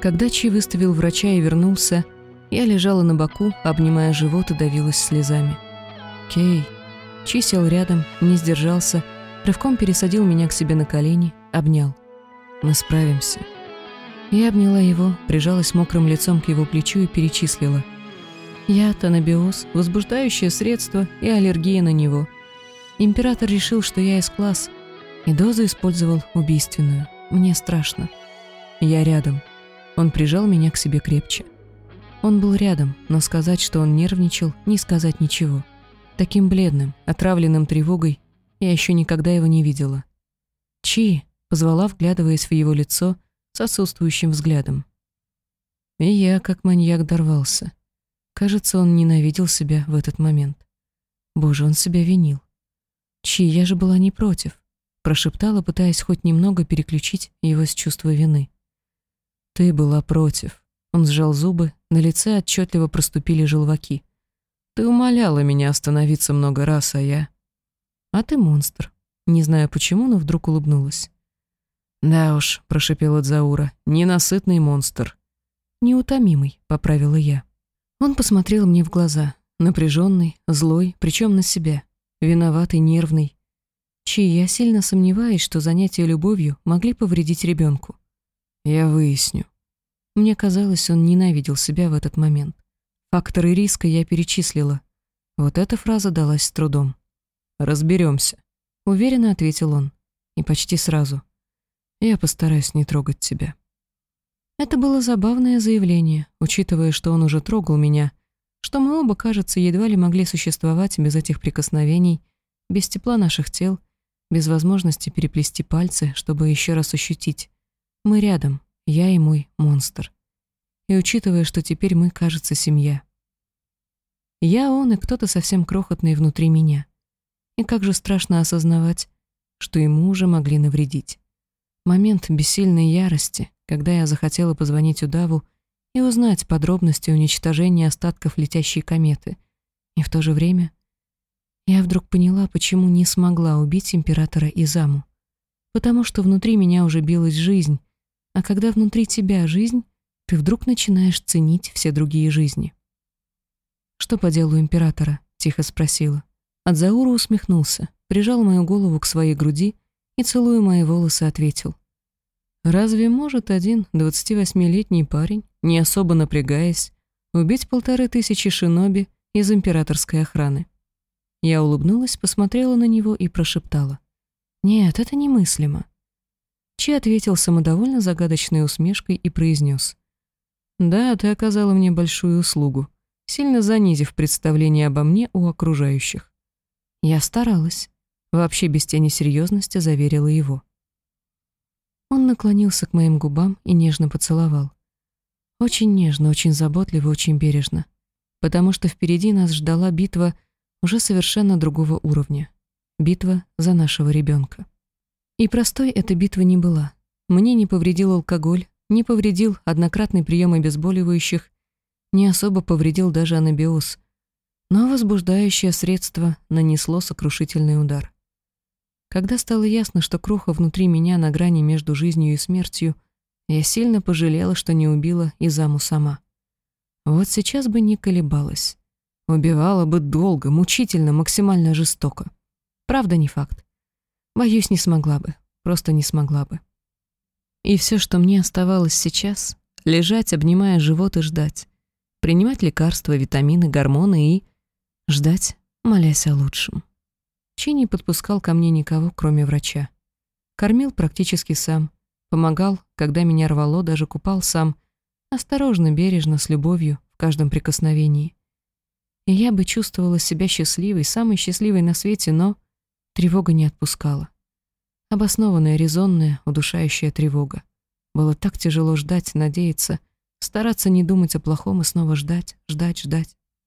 Когда Чи выставил врача и вернулся, я лежала на боку, обнимая живот и давилась слезами. «Кей!» Чи сел рядом, не сдержался, рывком пересадил меня к себе на колени, обнял. «Мы справимся». Я обняла его, прижалась мокрым лицом к его плечу и перечислила. Яд, анабиоз, возбуждающее средство и аллергия на него. Император решил, что я из класс, и дозу использовал убийственную. Мне страшно. Я рядом. Он прижал меня к себе крепче. Он был рядом, но сказать, что он нервничал, не сказать ничего. Таким бледным, отравленным тревогой, я еще никогда его не видела. «Чи!» — позвала, вглядываясь в его лицо с отсутствующим взглядом. И я, как маньяк, дорвался. Кажется, он ненавидел себя в этот момент. Боже, он себя винил. «Чи, я же была не против», — прошептала, пытаясь хоть немного переключить его с чувства вины. «Ты была против». Он сжал зубы, на лице отчетливо проступили желваки. «Ты умоляла меня остановиться много раз, а я...» «А ты монстр». Не знаю почему, но вдруг улыбнулась. «Да уж», — прошипела Дзаура, — «ненасытный монстр». «Неутомимый», — поправила я. Он посмотрел мне в глаза, напряженный, злой, причем на себя, виноватый, нервный. Чи я сильно сомневаюсь, что занятия любовью могли повредить ребенку. Я выясню. Мне казалось, он ненавидел себя в этот момент. Факторы риска я перечислила. Вот эта фраза далась с трудом. Разберемся, уверенно ответил он. И почти сразу. Я постараюсь не трогать тебя. Это было забавное заявление, учитывая, что он уже трогал меня, что мы оба, кажется, едва ли могли существовать без этих прикосновений, без тепла наших тел, без возможности переплести пальцы, чтобы еще раз ощутить. Мы рядом, я и мой монстр. И учитывая, что теперь мы, кажется, семья. Я, он и кто-то совсем крохотный внутри меня. И как же страшно осознавать, что ему уже могли навредить. Момент бессильной ярости, когда я захотела позвонить удаву и узнать подробности уничтожения остатков летящей кометы. И в то же время я вдруг поняла, почему не смогла убить императора Изаму. Потому что внутри меня уже билась жизнь, а когда внутри тебя жизнь, ты вдруг начинаешь ценить все другие жизни. «Что по делу императора?» — тихо спросила. Адзаура усмехнулся, прижал мою голову к своей груди и, целуя мои волосы, ответил — Разве может один 28-летний парень, не особо напрягаясь, убить полторы тысячи шиноби из императорской охраны? Я улыбнулась, посмотрела на него и прошептала. «Нет, это немыслимо». Чи ответил самодовольно загадочной усмешкой и произнес. «Да, ты оказала мне большую услугу, сильно занизив представление обо мне у окружающих». Я старалась. Вообще без тени серьезности заверила его. Он наклонился к моим губам и нежно поцеловал. Очень нежно, очень заботливо, очень бережно. Потому что впереди нас ждала битва уже совершенно другого уровня. Битва за нашего ребенка. И простой эта битва не была. Мне не повредил алкоголь, не повредил однократный прием обезболивающих, не особо повредил даже анабиоз. Но возбуждающее средство нанесло сокрушительный удар. Когда стало ясно, что кроха внутри меня на грани между жизнью и смертью, я сильно пожалела, что не убила Изаму сама. Вот сейчас бы не колебалась. Убивала бы долго, мучительно, максимально жестоко. Правда, не факт. Боюсь, не смогла бы. Просто не смогла бы. И все, что мне оставалось сейчас — лежать, обнимая живот и ждать. Принимать лекарства, витамины, гормоны и... ждать, молясь о лучшем. Чи не подпускал ко мне никого, кроме врача. Кормил практически сам, помогал, когда меня рвало, даже купал сам, осторожно, бережно, с любовью, в каждом прикосновении. И я бы чувствовала себя счастливой, самой счастливой на свете, но тревога не отпускала. Обоснованная, резонная, удушающая тревога. Было так тяжело ждать, надеяться, стараться не думать о плохом и снова ждать, ждать, ждать.